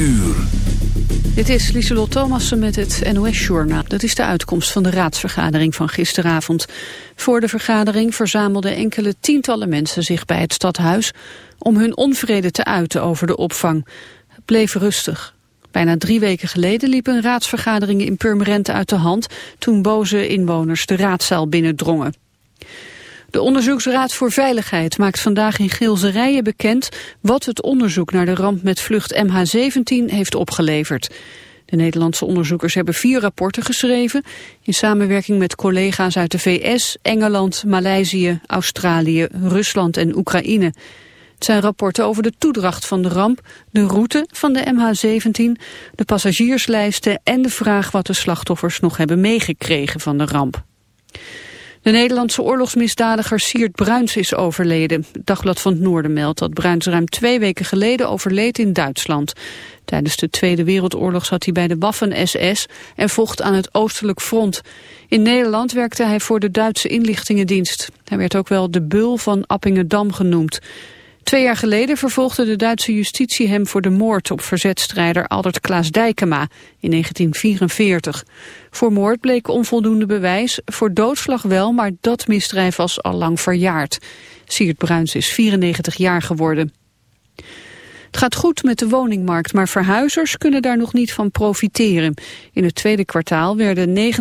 uur. Dit is Lieselot Thomassen met het NOS-journaal. Dat is de uitkomst van de raadsvergadering van gisteravond. Voor de vergadering verzamelden enkele tientallen mensen zich bij het stadhuis... om hun onvrede te uiten over de opvang. Het bleef rustig. Bijna drie weken geleden liepen raadsvergaderingen in Purmerend uit de hand... toen boze inwoners de raadzaal binnendrongen. De Onderzoeksraad voor Veiligheid maakt vandaag in Geelserijen bekend wat het onderzoek naar de ramp met vlucht MH17 heeft opgeleverd. De Nederlandse onderzoekers hebben vier rapporten geschreven in samenwerking met collega's uit de VS, Engeland, Maleisië, Australië, Rusland en Oekraïne. Het zijn rapporten over de toedracht van de ramp, de route van de MH17, de passagierslijsten en de vraag wat de slachtoffers nog hebben meegekregen van de ramp. De Nederlandse oorlogsmisdadiger Siert Bruins is overleden. Het Dagblad van het Noorden meldt dat Bruins ruim twee weken geleden overleed in Duitsland. Tijdens de Tweede Wereldoorlog zat hij bij de Waffen-SS en vocht aan het Oostelijk Front. In Nederland werkte hij voor de Duitse inlichtingendienst. Hij werd ook wel de Bul van Appingedam genoemd. Twee jaar geleden vervolgde de Duitse justitie hem voor de moord op verzetstrijder Aldert Klaas Dijkema in 1944. Voor moord bleek onvoldoende bewijs, voor doodslag wel, maar dat misdrijf was al lang verjaard. Siert Bruins is 94 jaar geworden. Het gaat goed met de woningmarkt, maar verhuizers kunnen daar nog niet van profiteren. In het tweede kwartaal werden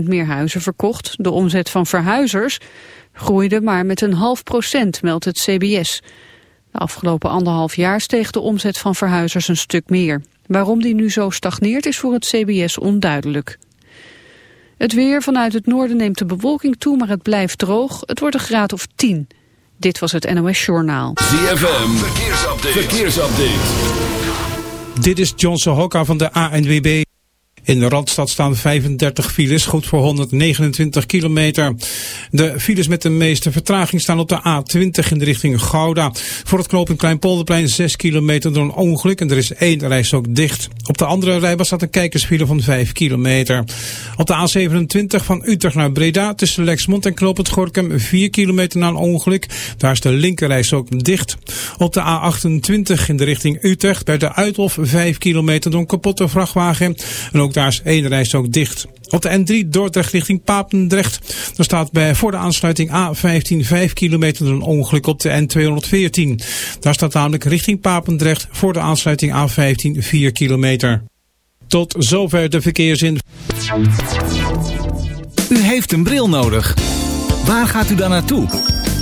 19% meer huizen verkocht. De omzet van verhuizers groeide maar met een half procent, meldt het CBS. De afgelopen anderhalf jaar steeg de omzet van verhuizers een stuk meer. Waarom die nu zo stagneert is voor het CBS onduidelijk. Het weer vanuit het noorden neemt de bewolking toe, maar het blijft droog. Het wordt een graad of 10. Dit was het NOS Journaal. ZFM, verkeersupdate. verkeersupdate. Dit is Johnson Hokka van de ANWB. In de Randstad staan 35 files, goed voor 129 kilometer. De files met de meeste vertraging staan op de A20 in de richting Gouda. Voor het knooppunt Kleinpolderplein 6 kilometer door een ongeluk en er is één reis ook dicht. Op de andere rijbaan staat een kijkersfile van 5 kilometer. Op de A27 van Utrecht naar Breda tussen Lexmond en knooppunt Gorkum 4 kilometer na een ongeluk. Daar is de linkerreis ook dicht. Op de A28 in de richting Utrecht bij de Uithof 5 kilometer door een kapotte vrachtwagen. En ook daar is één reis ook dicht. Op de N3 Dordrecht richting Papendrecht. Er staat bij voor de aansluiting A15 5 kilometer een ongeluk op de N214. Daar staat namelijk richting Papendrecht voor de aansluiting A15 4 kilometer. Tot zover de verkeersin. U heeft een bril nodig. Waar gaat u dan naartoe?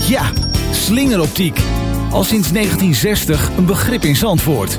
Ja, slingeroptiek. Al sinds 1960 een begrip in Zandvoort.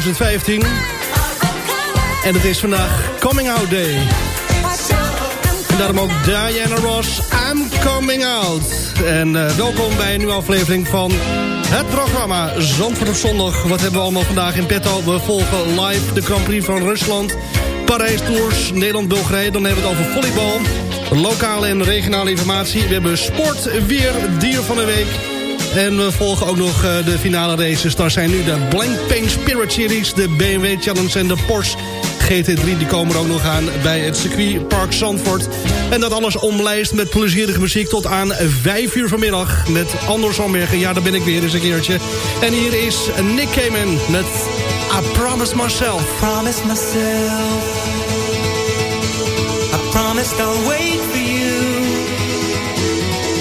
2015. En het is vandaag Coming Out Day. En daarom ook Diana Ross, I'm Coming Out. En uh, welkom bij een nieuwe aflevering van het programma Zandvoort op zondag. Wat hebben we allemaal vandaag in petto? We volgen live de Grand Prix van Rusland... Parijs Tours, Nederland-Bulgarije. Dan hebben we het over volleybal, lokale en regionale informatie. We hebben sport, weer, dier van de week. En we volgen ook nog eh, de finale races. Daar zijn nu de Blank Pain Spirit Series, de BMW Challenge en de Porsche GT3. Die komen er ook nog aan bij het circuit Park Zandvoort. En dat alles omlijst met plezierige muziek tot aan 5 uur vanmiddag. Met Anders Zandbergen. Ja, daar ben ik weer eens een keertje. En hier is Nick Cayman met I Promise Myself. Promise myself. I promised I'll wait for you.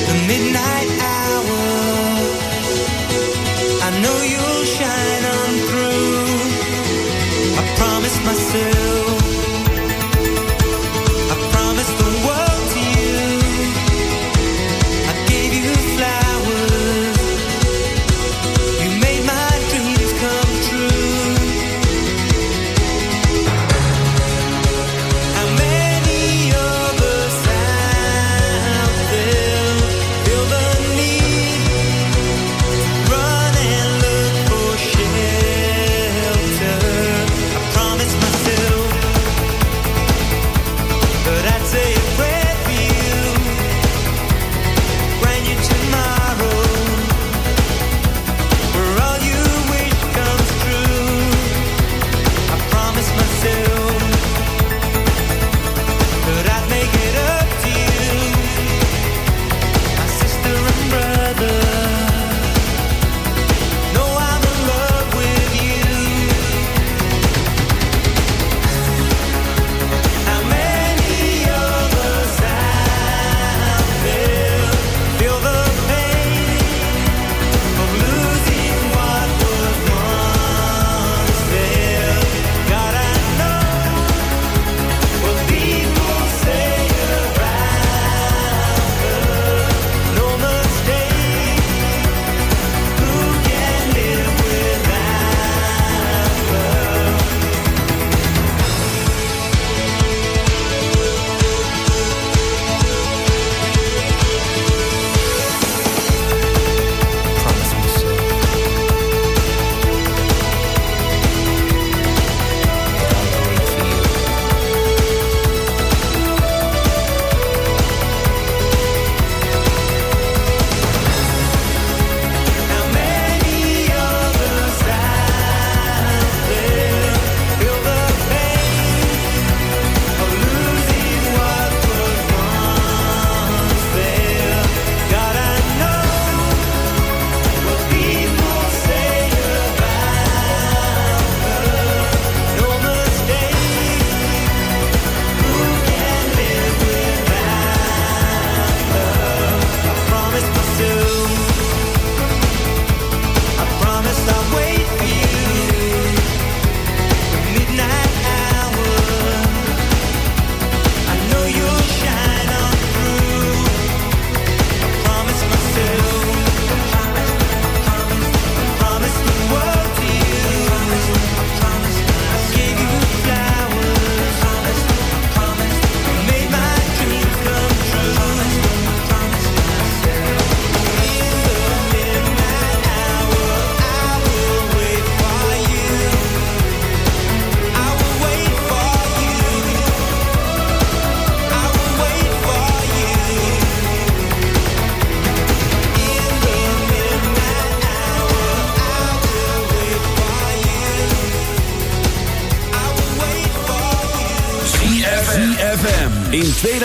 The midnight hour.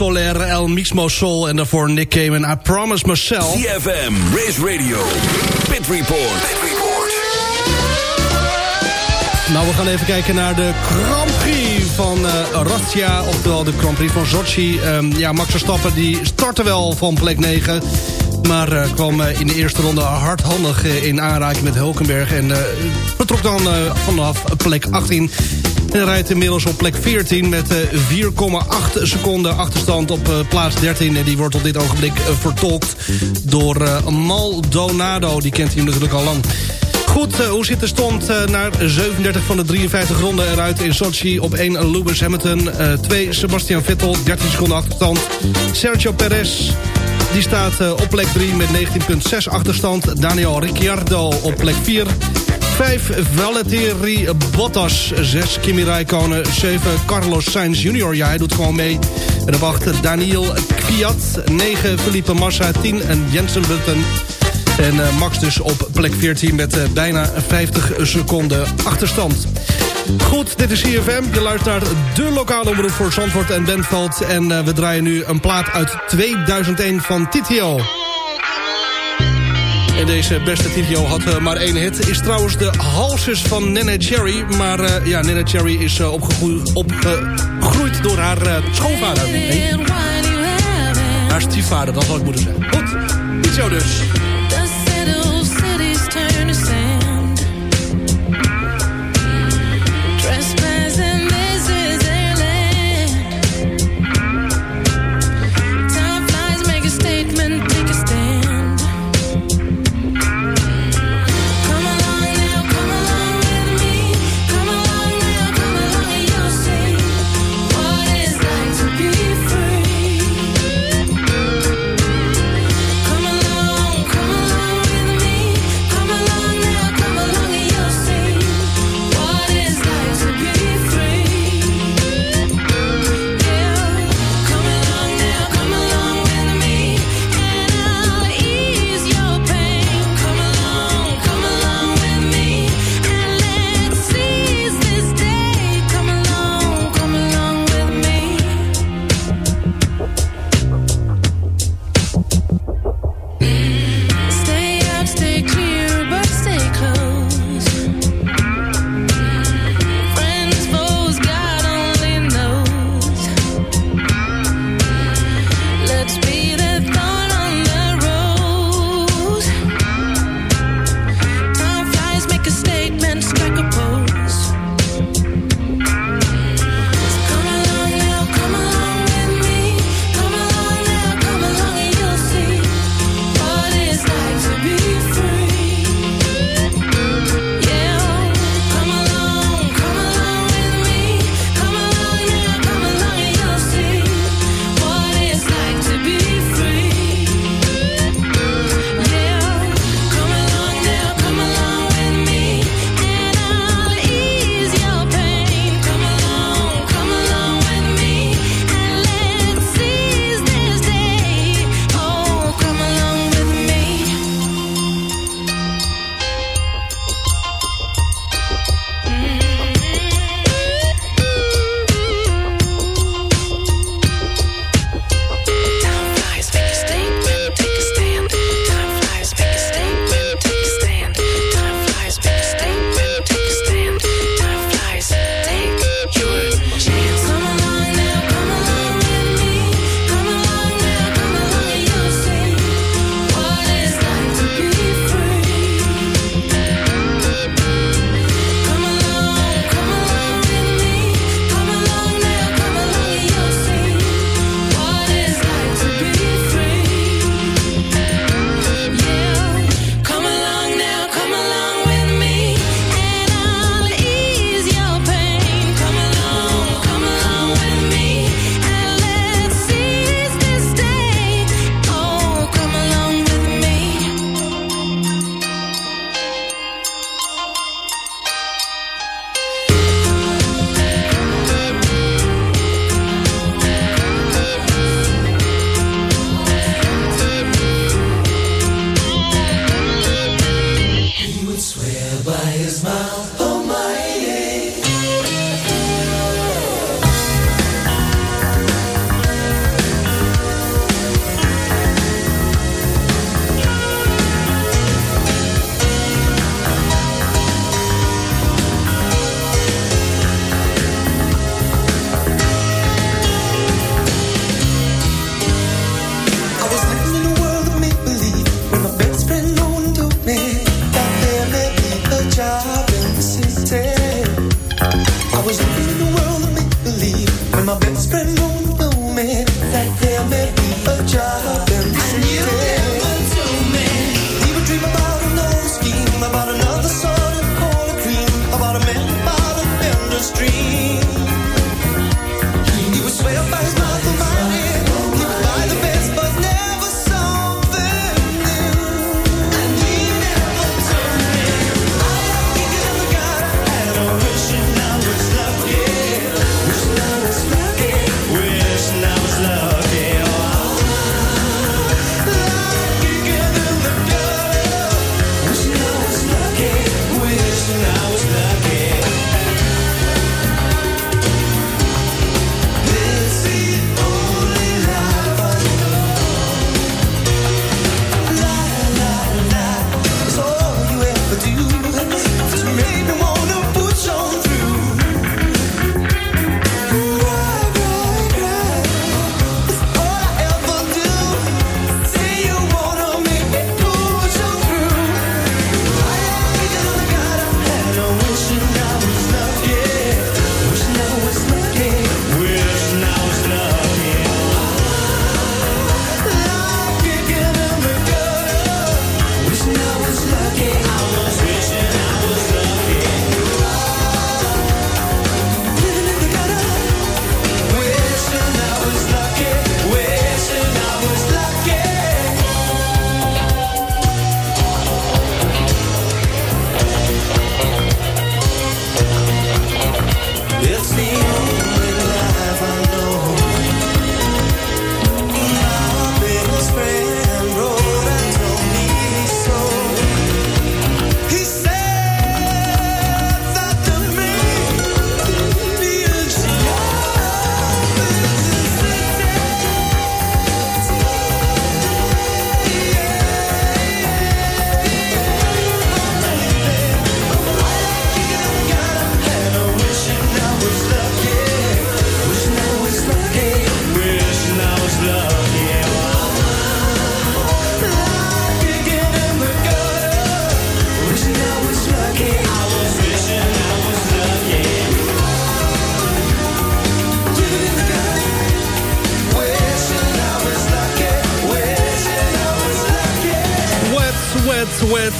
Soler, El Mismo Sol en daarvoor Nick Cave en I Promise Myself. CFM, Race Radio, Pit Report. Pit Report. Nou, we gaan even kijken naar de Grand Prix van uh, oftewel de Grand Prix van Sochi. Um, ja, Max Verstappen die startte wel van plek 9... Maar uh, kwam uh, in de eerste ronde hardhandig uh, in aanraking met Hulkenberg. En vertrok dan vanaf plek 18. En rijdt inmiddels op plek 14 met 4,8 seconden achterstand op plaats 13. En die wordt op dit ogenblik vertolkt door Maldonado. Die kent hij natuurlijk al lang. Goed, hoe zit de stand uh, naar 37 van de 53 ronden eruit in Sochi? Op 1 Lewis Hamilton, uh, 2 Sebastian Vettel, 13 seconden achterstand. Sergio Perez, die staat op plek 3 met 19,6 achterstand. Daniel Ricciardo op plek 4. 5 Valtteri Bottas. 6 Kimi Räikkönen. 7 Carlos Sainz Jr. Ja, hij doet gewoon mee. En op 8 Daniel Kwiat. 9 Felipe Massa. 10 en Jensen Button. En uh, Max dus op plek 14 met uh, bijna 50 seconden achterstand. Goed, dit is CFM. Je luistert naar de lokale omroep voor Zandvoort en Bentveld. En uh, we draaien nu een plaat uit 2001 van Titio. En deze beste Titio had uh, maar één hit. Is trouwens de Halses van Nene Cherry. Maar uh, ja, Nene Cherry is uh, opgegroeid, opgegroeid door haar schoonvader. Nee? Haar stiefvader, dat had ik moeten zeggen. Goed, Titio dus.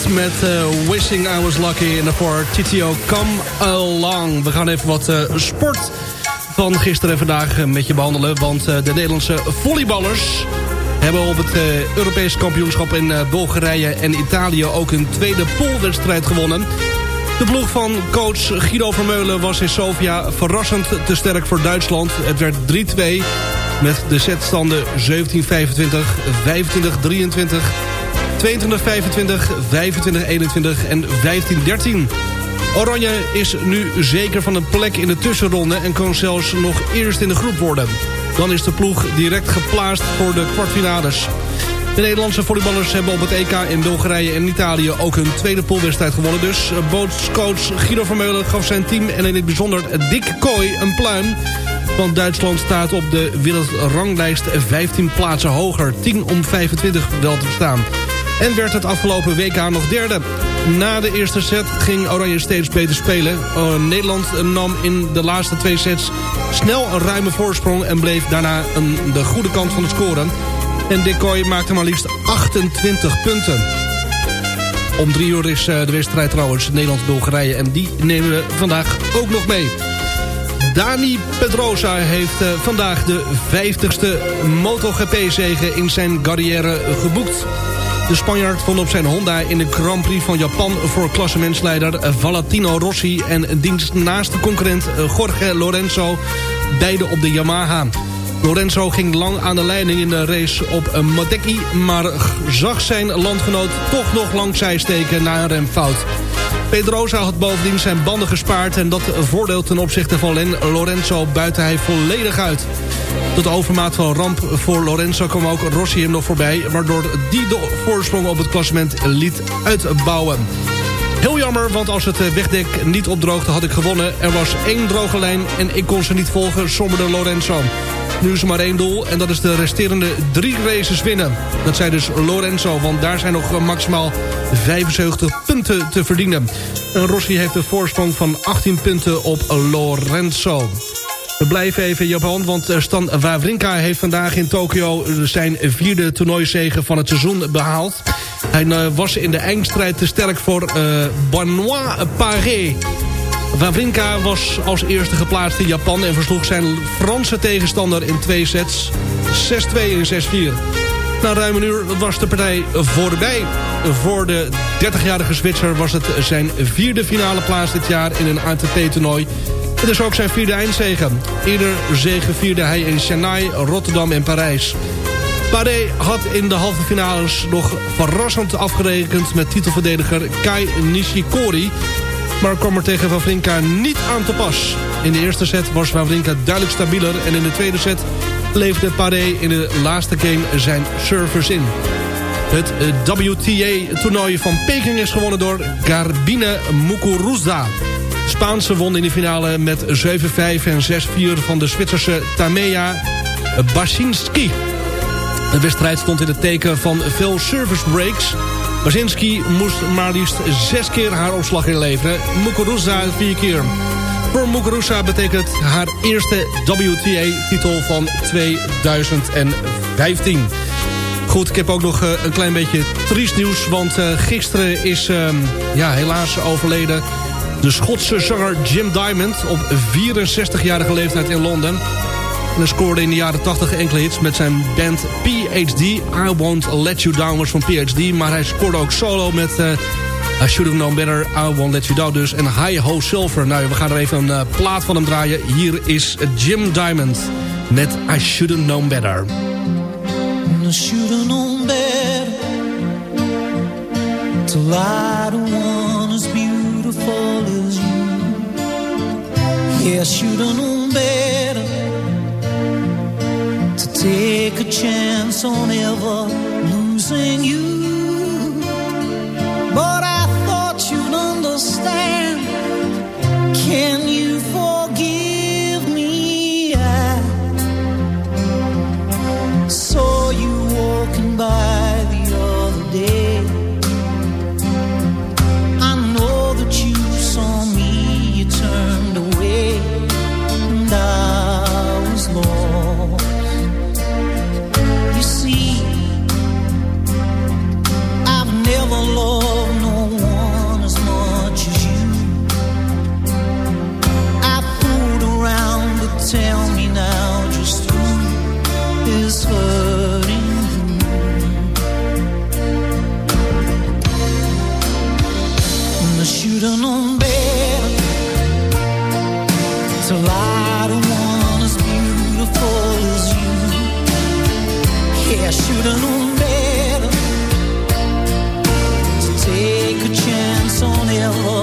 Met uh, Wishing I Was Lucky. En daarvoor TTO Come Along. We gaan even wat uh, sport van gisteren en vandaag uh, met je behandelen. Want de Nederlandse volleyballers hebben op het Europees kampioenschap in Bulgarije en Italië ook een tweede poolwedstrijd gewonnen. De ploeg van coach Guido Vermeulen was in Sofia verrassend te sterk voor Duitsland. Het werd 3-2 met de setstanden 17-25, 25-23... 22-25, 25-21 en 15-13. Oranje is nu zeker van een plek in de tussenronde... en kan zelfs nog eerst in de groep worden. Dan is de ploeg direct geplaatst voor de kwartfinales. De Nederlandse volleyballers hebben op het EK in Bulgarije en Italië... ook hun tweede poolwedstrijd gewonnen. Dus bootscoach Guido Vermeulen gaf zijn team... en in het bijzonder Dick Kooi een pluim... Want Duitsland staat op de wereldranglijst 15 plaatsen hoger. 10 om 25 wel te staan en werd het afgelopen WK nog derde. Na de eerste set ging Oranje steeds beter spelen. Uh, Nederland nam in de laatste twee sets snel een ruime voorsprong... en bleef daarna een, de goede kant van het scoren. En Decoy maakte maar liefst 28 punten. Om drie uur is uh, de wedstrijd trouwens Nederland-Bulgarije... en die nemen we vandaag ook nog mee. Dani Pedrosa heeft uh, vandaag de 50ste MotoGP-zege in zijn carrière geboekt. De Spanjaard vond op zijn Honda in de Grand Prix van Japan... voor klassementsleider Valentino Rossi... en diens naaste concurrent Jorge Lorenzo, beide op de Yamaha. Lorenzo ging lang aan de leiding in de race op Madeki... maar zag zijn landgenoot toch nog lang steken na een remfout. Pedrosa had bovendien zijn banden gespaard... en dat voordeel ten opzichte van Lorenzo buiten hij volledig uit. Tot overmaat van ramp voor Lorenzo kwam ook Rossi hem nog voorbij... waardoor die de voorsprong op het klassement liet uitbouwen. Heel jammer, want als het wegdek niet opdroogde had ik gewonnen. Er was één droge lijn en ik kon ze niet volgen, sommerde Lorenzo. Nu is er maar één doel en dat is de resterende drie races winnen. Dat zei dus Lorenzo, want daar zijn nog maximaal 75 punten te verdienen. En Rossi heeft een voorsprong van 18 punten op Lorenzo. We blijven even in Japan, want eh, Stan Wawrinka heeft vandaag in Tokio zijn vierde toernooizege van het seizoen behaald. Hij eh, was in de eindstrijd te sterk voor uh, Benoit Paré. Wawrinka was als eerste geplaatst in Japan... en versloeg zijn Franse tegenstander in twee sets. 6-2 en 6-4. Na ruim een uur was de partij voorbij. Voor de 30-jarige Zwitser was het zijn vierde finale plaats dit jaar in een ATP-toernooi. Het is ook zijn vierde eindzegen. Eerder zegen vierde hij in Chennai, Rotterdam en Parijs. Paré had in de halve finales nog verrassend afgerekend met titelverdediger Kai Nishikori maar kwam er tegen Wawrinka niet aan te pas. In de eerste set was Wawrinka duidelijk stabieler... en in de tweede set leverde Paré in de laatste game zijn service in. Het eh, WTA-toernooi van Peking is gewonnen door Garbine Muguruza. Spaanse won in de finale met 7-5 en 6-4 van de Zwitserse Tamea Basinski. De wedstrijd stond in het teken van veel service breaks... Basinski moest maar liefst zes keer haar opslag inleveren. Muguruza vier keer. Voor Muguruza betekent haar eerste WTA-titel van 2015. Goed, ik heb ook nog eh, een klein beetje triest nieuws. Want uh, gisteren is uh, ja, helaas overleden de Schotse zanger Jim Diamond... op 64-jarige leeftijd in Londen. Hij scoorde in de jaren 80 enkele hits met zijn band PhD. I Won't Let You Down was van PhD. Maar hij scoorde ook solo met... Uh, I Should Have Known Better, I Won't Let You Down dus. En High Ho Silver. Nou, we gaan er even een uh, plaat van hem draaien. Hier is Jim Diamond met I Should Have Known Better. I should have known better To lie to one as beautiful as you Yeah, I should have known better take a chance on ever losing you. Shoot known better to take a chance on.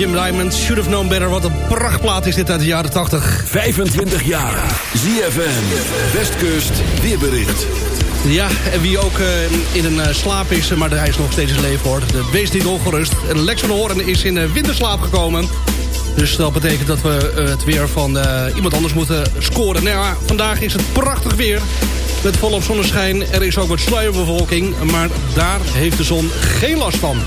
Jim Diamond. Should have known better. Wat een prachtplaat is dit uit de jaren 80. 25 jaar. ZFM. Westkust weerbericht. Ja, en wie ook eh, in een eh, slaap is, maar hij is nog steeds in leven hoor. De wees niet ongerust. Lex van Hoorn is in uh, winterslaap gekomen. Dus dat betekent dat we eh, het weer van eh, iemand anders moeten scoren. Nou ja, vandaag is het prachtig weer. Met volop zonneschijn. Er is ook wat sluierbewolking. Maar daar heeft de zon geen last van.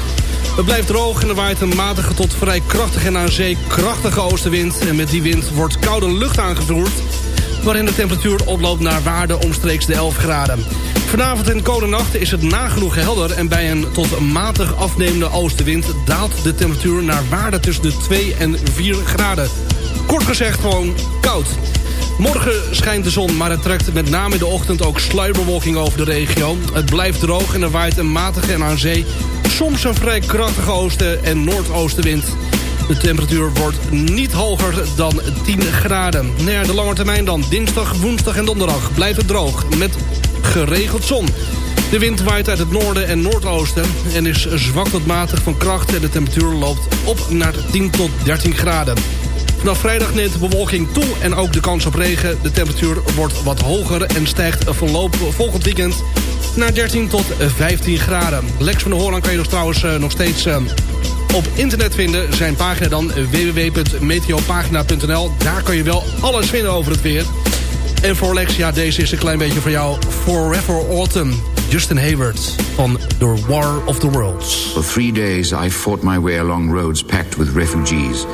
Het blijft droog en er waait een matige tot vrij krachtige en aan zee krachtige oostenwind. En met die wind wordt koude lucht aangevoerd waarin de temperatuur oploopt naar waarde omstreeks de 11 graden. Vanavond en koude nacht is het nagenoeg helder... en bij een tot matig afnemende oostenwind daalt de temperatuur naar waarde tussen de 2 en 4 graden. Kort gezegd gewoon koud. Morgen schijnt de zon, maar het trekt met name in de ochtend ook sluierbewolking over de regio. Het blijft droog en er waait een matige en aan zee soms een vrij krachtige oosten- en noordoostenwind. De temperatuur wordt niet hoger dan 10 graden. Ja, de lange termijn dan. Dinsdag, woensdag en donderdag blijft het droog. Met geregeld zon. De wind waait uit het noorden en noordoosten. En is zwak tot matig van kracht. En de temperatuur loopt op naar 10 tot 13 graden. Vanaf vrijdag neemt de bewolking toe en ook de kans op regen. De temperatuur wordt wat hoger en stijgt volgend weekend naar 13 tot 15 graden. Lex van der Hoorn kan je nog trouwens eh, nog steeds eh, op internet vinden. Zijn pagina dan www.meteopagina.nl. Daar kan je wel alles vinden over het weer. En voor Lex, ja, deze is een klein beetje voor jou. Forever Autumn. Justin Hayward van The War of the Worlds. For three days I fought my way along roads packed with refugees,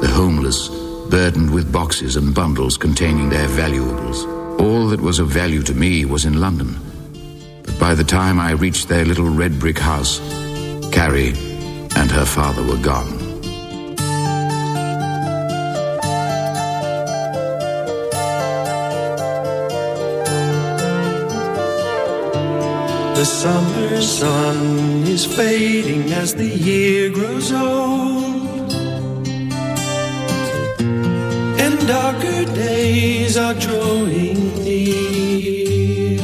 the homeless, burdened with boxes and bundles containing their valuables. All that was of value to me was in London. But by the time I reached their little red brick house, Carrie and her father were gone. The summer sun is fading as the year grows old. Darker days are drawing near.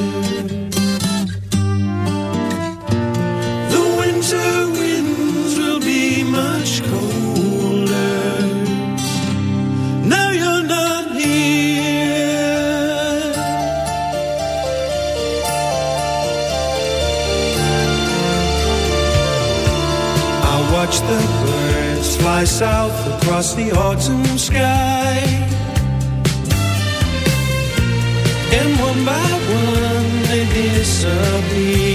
The winter winds will be much colder. Now you're not here. I watch the birds fly south across the autumn sky. By one they disappear.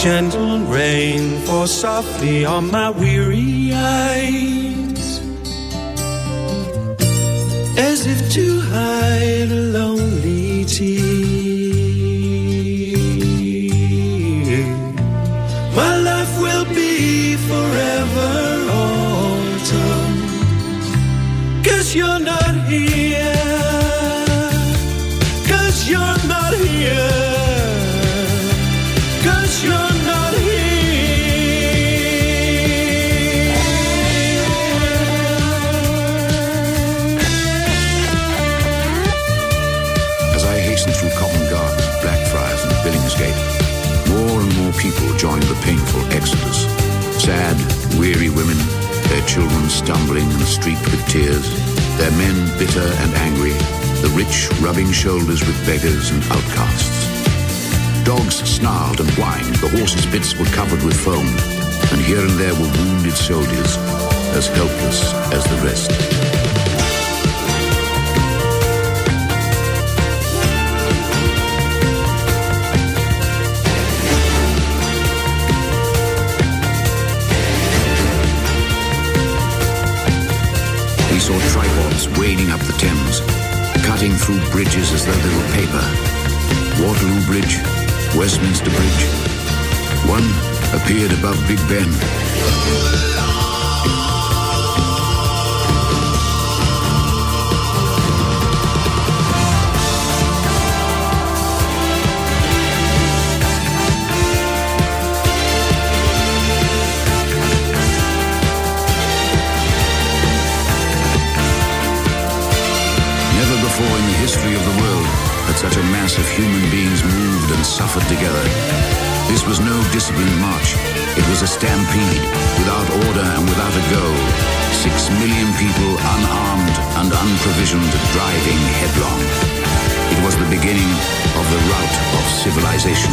Gentle rain falls softly on my weary eyes As if to hide a Sad, weary women, their children stumbling and streaked with tears, their men bitter and angry, the rich rubbing shoulders with beggars and outcasts. Dogs snarled and whined, the horses' bits were covered with foam, and here and there were wounded soldiers, as helpless as the rest. Saw tripods wading up the Thames, cutting through bridges as though they were paper. Waterloo Bridge, Westminster Bridge. One appeared above Big Ben. History of the world had such a mass of human beings moved and suffered together. This was no disciplined march. It was a stampede, without order and without a goal. Six million people unarmed and unprovisioned, driving headlong. It was the beginning of the rout of civilization,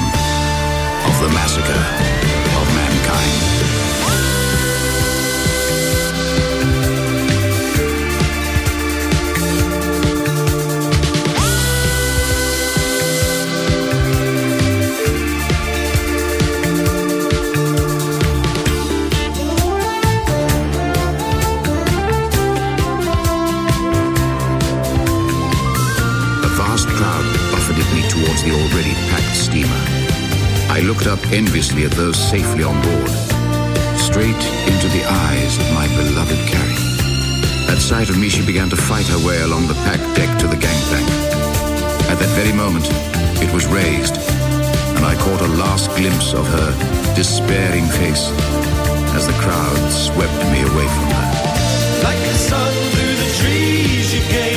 of the massacre of mankind. Looked up enviously at those safely on board, straight into the eyes of my beloved Carrie. At sight of me, she began to fight her way along the packed deck to the gangplank. At that very moment, it was raised, and I caught a last glimpse of her despairing face as the crowd swept me away from her. Like the sun through the trees, you came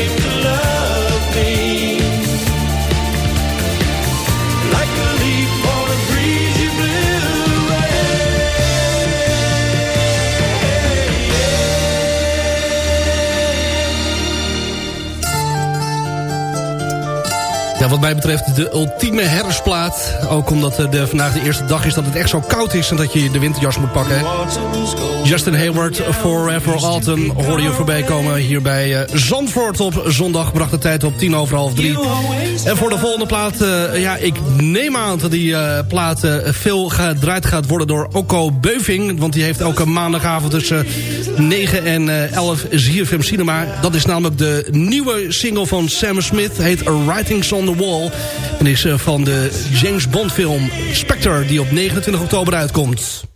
Ja, wat mij betreft de ultieme herfstplaat. Ook omdat eh, de, vandaag de eerste dag is dat het echt zo koud is... en dat je de winterjas moet pakken. Justin Hayward, Forever Alton, hoorde je voorbij komen hier bij eh, Zandvoort op zondag. Bracht de tijd op tien over half drie. En voor de volgende plaat, eh, ja, ik neem aan dat die uh, plaat veel gedraaid gaat worden door Oko Beuving. Want die heeft elke maandagavond tussen 9 en 11 ZFM Cinema. Dat is namelijk de nieuwe single van Sam Smith, heet A Writing Song en is eh, van de James Bond film Spectre die op 29 oktober uitkomt.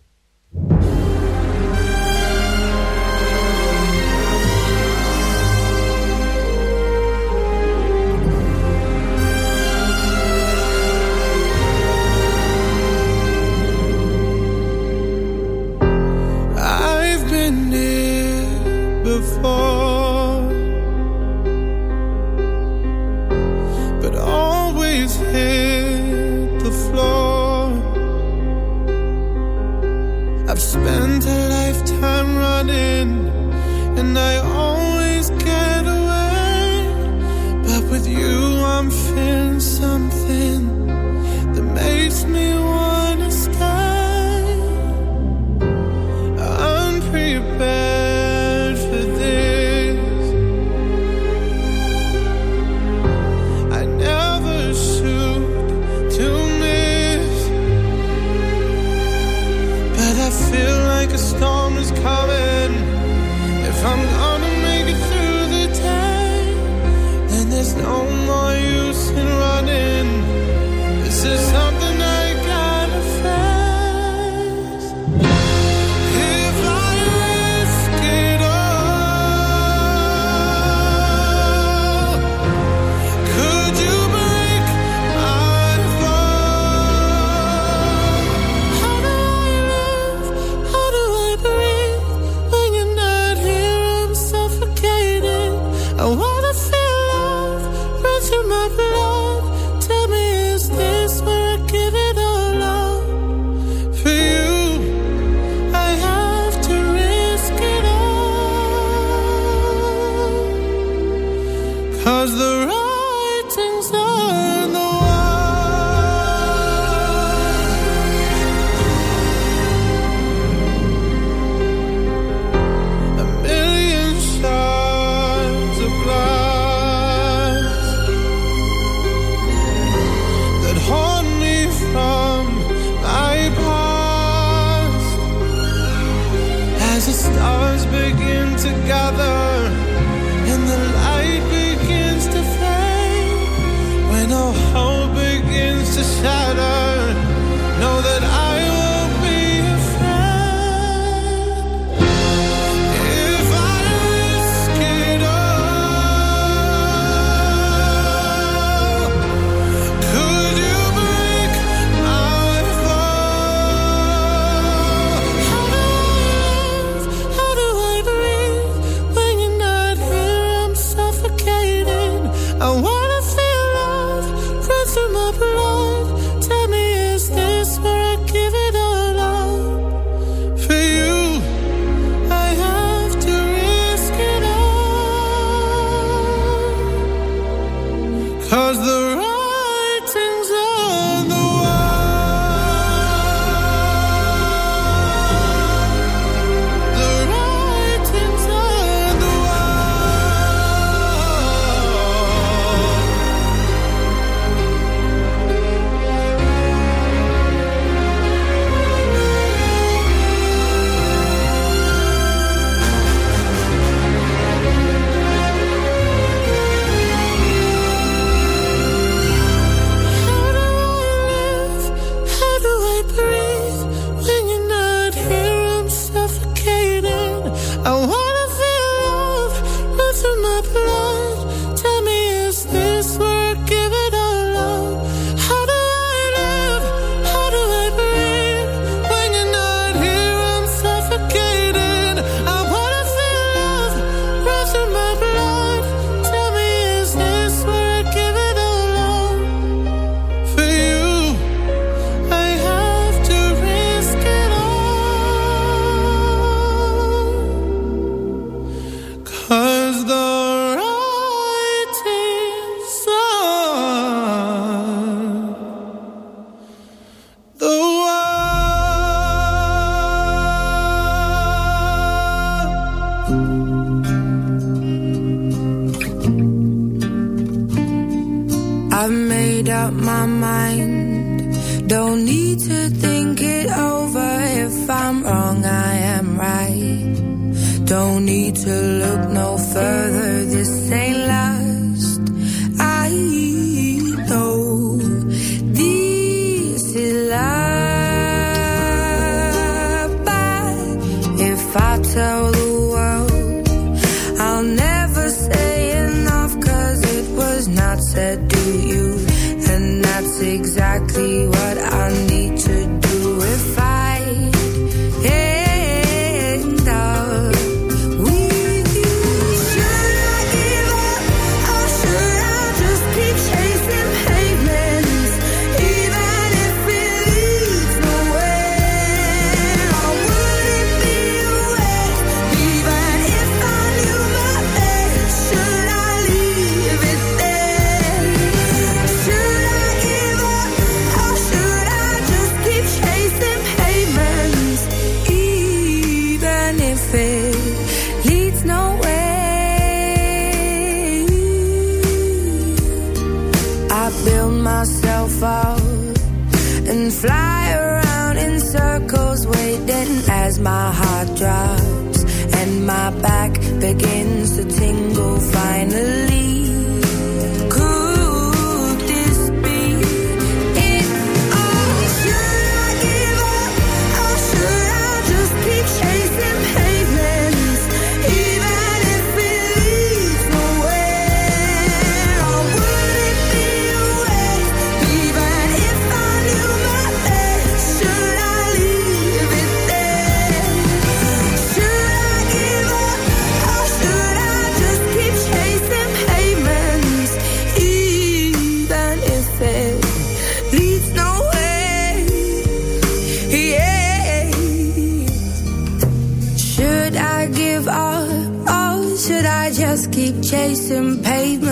Cause the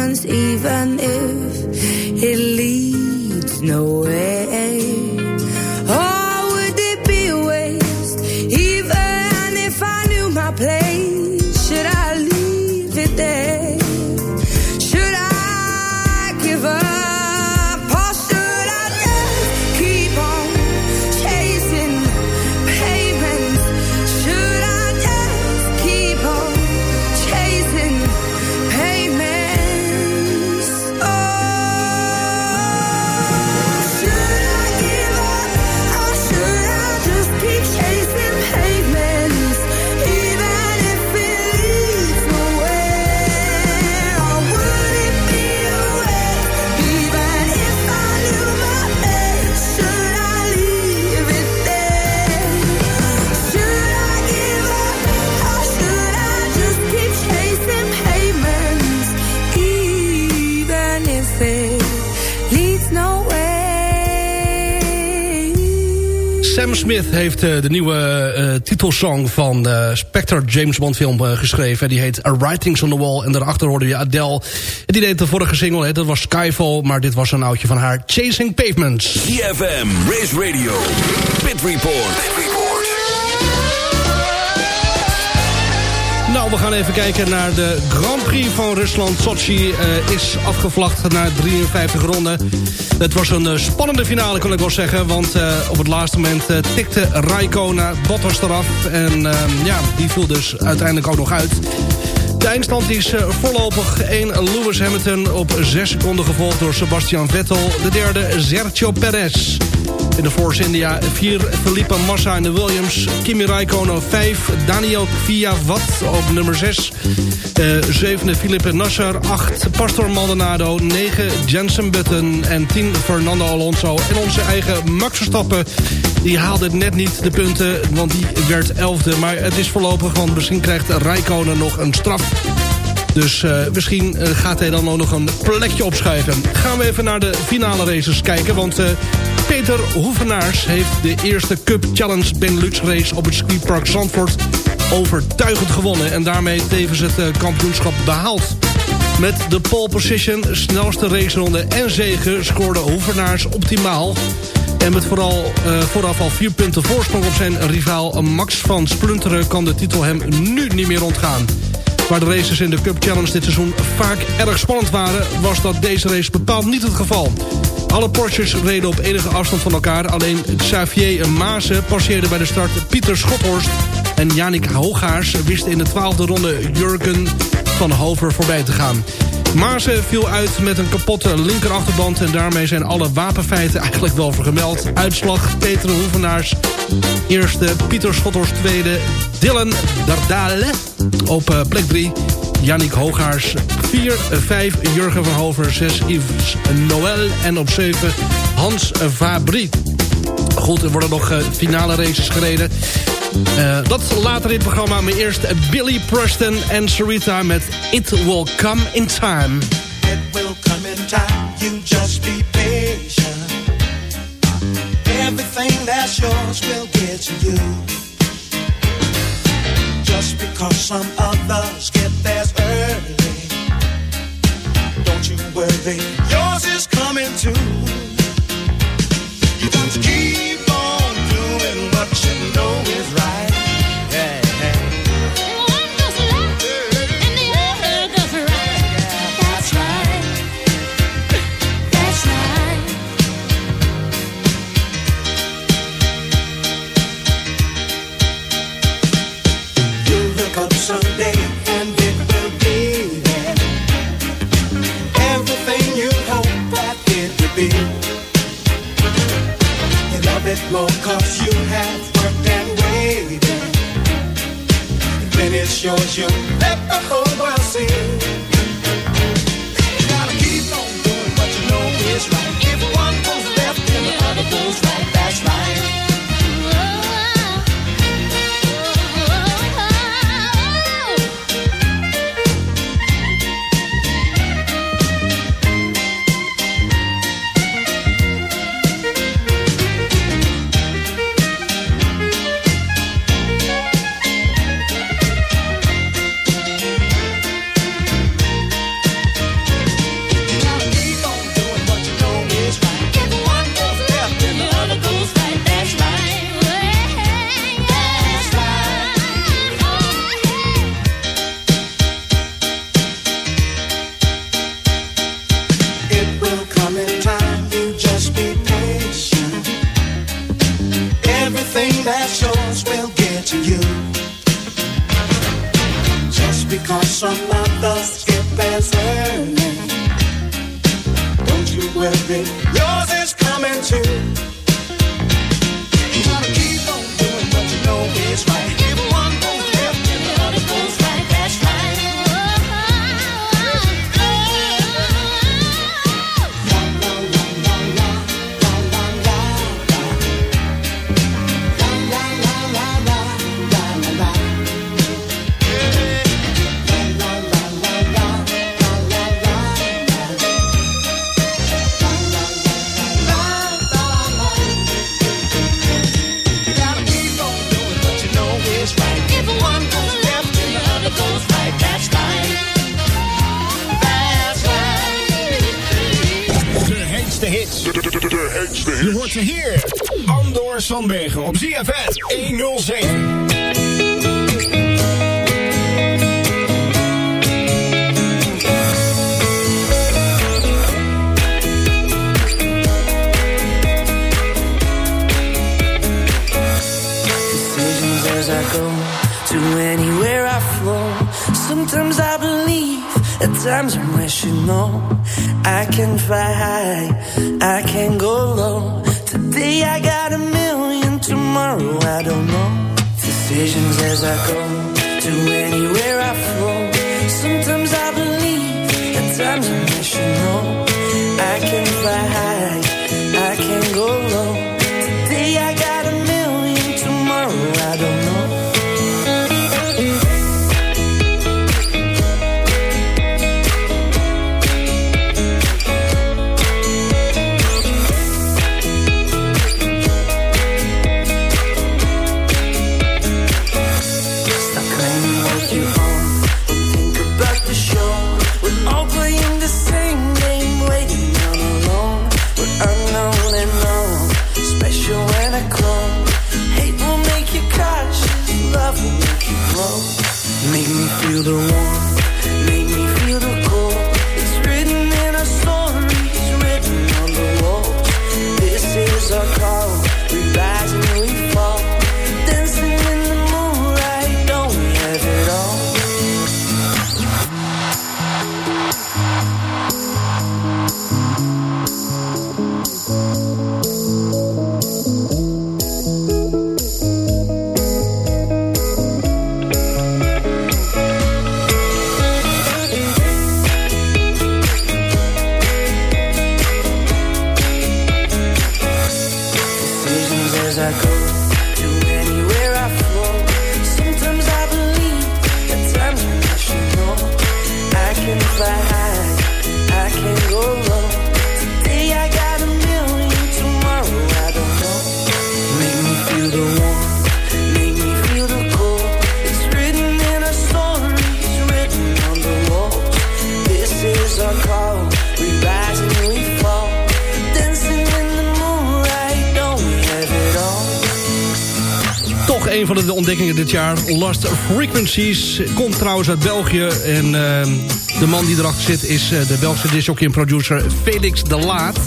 pavements, even if it leads nowhere? Smith heeft eh, de nieuwe eh, titelsong van de Spectre James Bond film eh, geschreven. Die heet A Writings on the Wall. En daarachter hoorde je Adele. Die deed de vorige single, dat was Skyfall. Maar dit was een oudje van haar, Chasing Pavements. CFM, Race Radio, Pit Report. We gaan even kijken naar de Grand Prix van Rusland. Sochi eh, is afgevlacht na 53 ronden. Het was een eh, spannende finale, kan ik wel zeggen. Want eh, op het laatste moment eh, tikte Raikkonen Bottas eraf. En eh, ja, die viel dus uiteindelijk ook nog uit. De eindstand is eh, voorlopig 1 Lewis Hamilton op 6 seconden gevolgd door Sebastian Vettel. De derde Sergio Perez. In de Force India 4 Felipe Massa in de Williams. Kimi Raikkonen 5. Daniel Kvyat op nummer 6. Eh zevende Felipe Nasser. 8 Pastor Maldonado. 9 Jensen Button. En 10 Fernando Alonso. En onze eigen Max Verstappen. Die haalde net niet de punten. Want die werd 11e. Maar het is voorlopig. Want misschien krijgt Raikkonen nog een straf. Dus eh, misschien eh, gaat hij dan ook nog een plekje opschuiven. Gaan we even naar de finale races kijken. Want eh, Peter Hoevenaars heeft de eerste Cup Challenge Benelux race... op het circuitpark Zandvoort overtuigend gewonnen. En daarmee tevens het kampioenschap behaald. Met de pole position, snelste raceronde en zegen... scoorde Hoevenaars optimaal. En met vooral vooraf al vier punten voorsprong op zijn rivaal Max van Splunteren... kan de titel hem nu niet meer ontgaan. Waar de races in de Cup Challenge dit seizoen vaak erg spannend waren... was dat deze race bepaald niet het geval. Alle Porsches reden op enige afstand van elkaar. Alleen Xavier Maassen passeerde bij de start Pieter Schothorst... en Janik Hoogaars wisten in de twaalfde ronde Jurgen van Hover voorbij te gaan. Maassen viel uit met een kapotte linkerachterband... en daarmee zijn alle wapenfeiten eigenlijk wel vergemeld. Uitslag Peter Hoevenaars. Eerste, Pieter Schotters. Tweede... Dylan Dardale. Op eh, plek 3... Yannick Hoogaars. 4, 5 Jurgen van Hover, 6 Yves Noël... en op 7 Hans Fabry. Goed, er worden nog eh, finale races gereden. Eh, dat later in het programma. Maar eerst Billy Preston en Sarita met It Will Come In Time. It will come in time, you just be patient. Everything that's yours will get to you. Just because some others get theirs early. Don't you worry, yours is coming too. I'm. I can fly high, I can go low. Today I got a million, tomorrow I don't know. Decisions as I go to Lost Frequencies komt trouwens uit België. En ehm, de man die erachter zit is eh, de Belgische discjockey en producer Felix de Laat.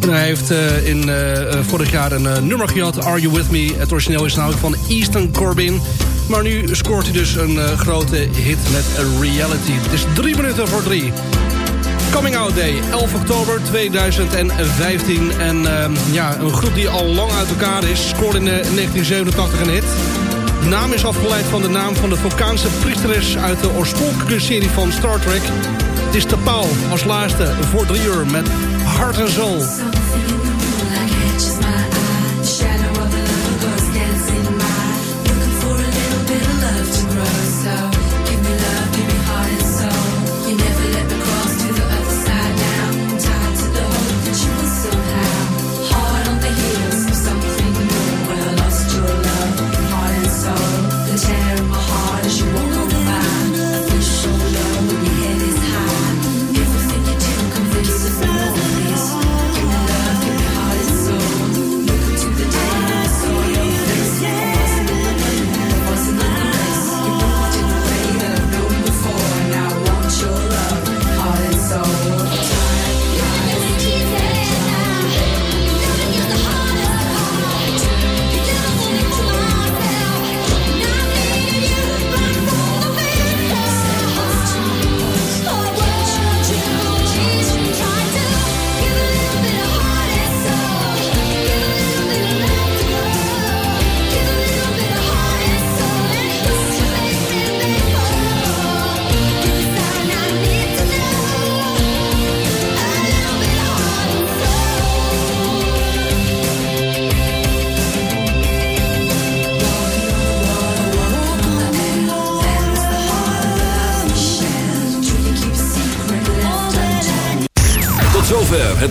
En hij heeft eh, in, eh, vorig jaar een nummer gehad, Are You With Me? Het origineel is namelijk van Easton Corbin. Maar nu scoort hij dus een grote hit met Reality. Het is drie minuten voor drie. Coming Out Day, 11 oktober 2015. En ehm, ja, een groep die al lang uit elkaar is, scoorde in eh, 1987 een hit. De naam is afgeleid van de naam van de Vulkaanse priesteres uit de oorspronkelijke serie van Star Trek. Het is de Paul als laatste voor drie uur met Heart and Soul.